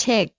책